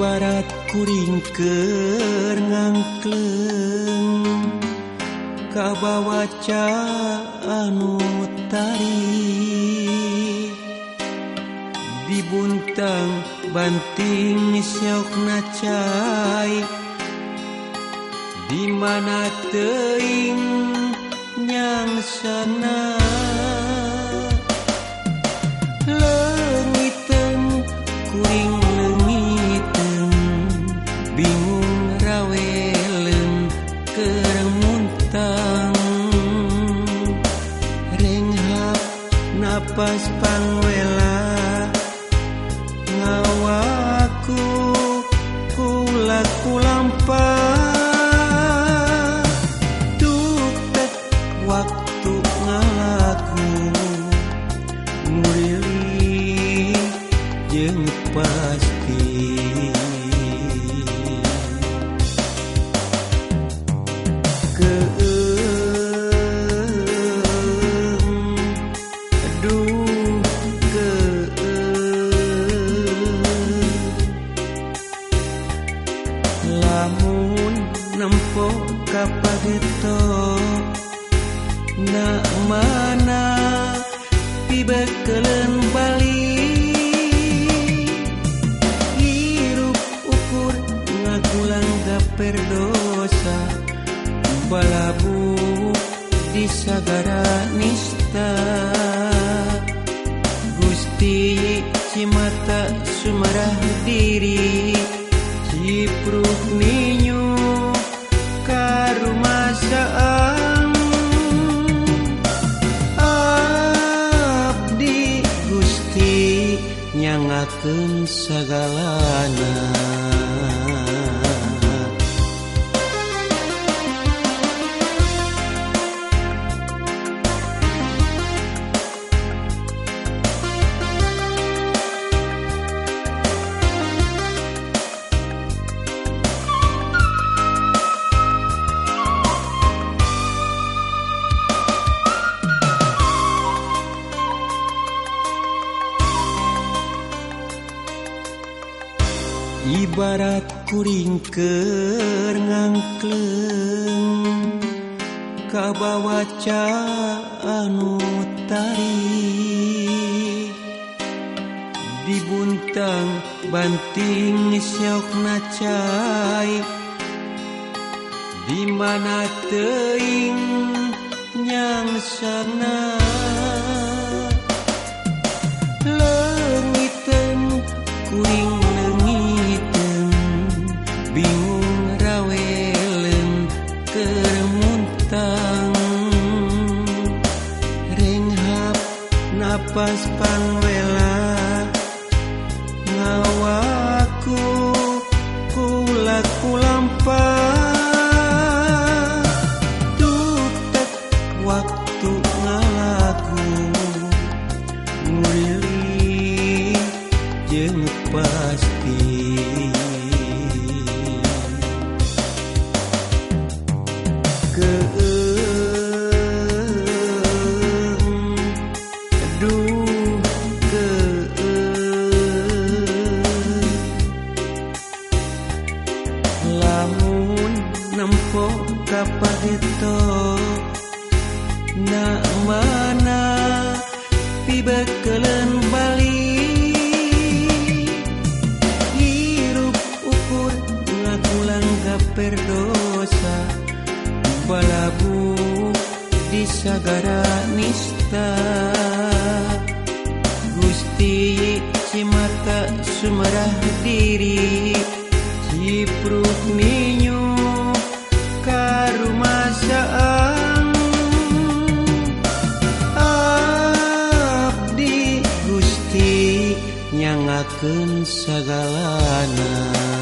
barat kuring kengangkleng kabawaca anu tari. Dibuntang banting syok nacai. Di mana teing nyang sanai bingung rawelen keremuntang renghap napas pangwela ngawaku kulaku kulampa tutek waktu ngalaku murili jeung pasti. lamun nempo kapagito na mana pibekelen Bali. Hirup ukur ngagulang gaper dosa balabu di sagara. nyangaken segalanya. ibarat kuring ke ngangkleng kabawaca anu tari dibuntang banting syok nacai di mana teing nyang sana. Leungiteun kuring waktu ngalaku muli jeung pasti. Na mana pibekelen bali. Hirup ukur ngagulang gaper dosa. Balabu di sagara nista. Gusti Cimata Sumarah diri. Cipruk nyerahkan segalanya.